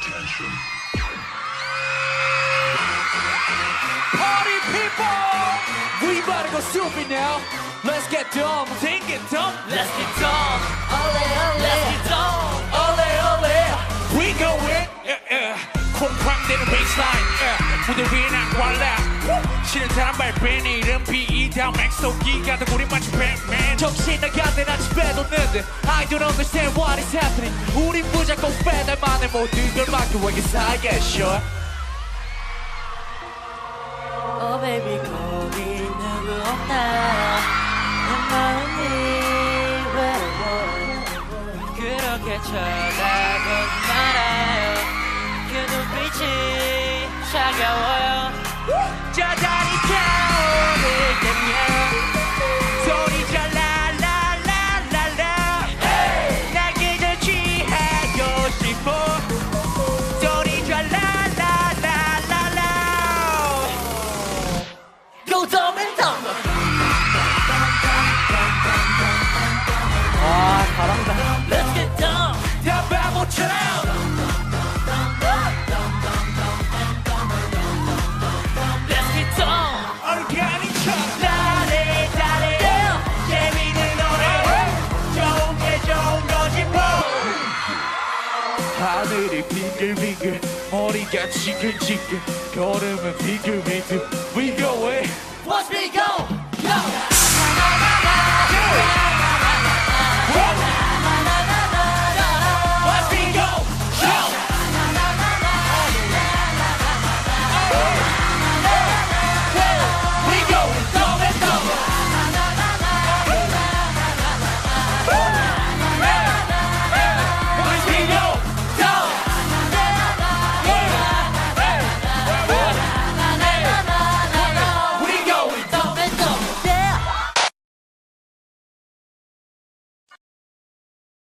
Attention. Party people! We about to go stupid now. Let's get dumb. Think it dumb. Let's get dumb. Ole, ole. Let's get dumb. Ole, ole. We go in. 콩쾅대는 베이스라인 무대 위에 난 왈라 싫은 사람 발밴 이름 비이 다 맥소기가 더 우리 마치 백맨 정신 나간데 나 집에 뒀는데. I don't understand what is happening. 우린 무조건 배달만의 모든 걸 맡겨 왜게 사이에 sure. Oh baby 거기 누구 없나 내 마음이 외로워. 그렇게 쳐다보지 말 은 거지 뭐 하늘이 빙글빙글 머리가 지글지글 걸음은 비글비글 We go away Watch me go Yo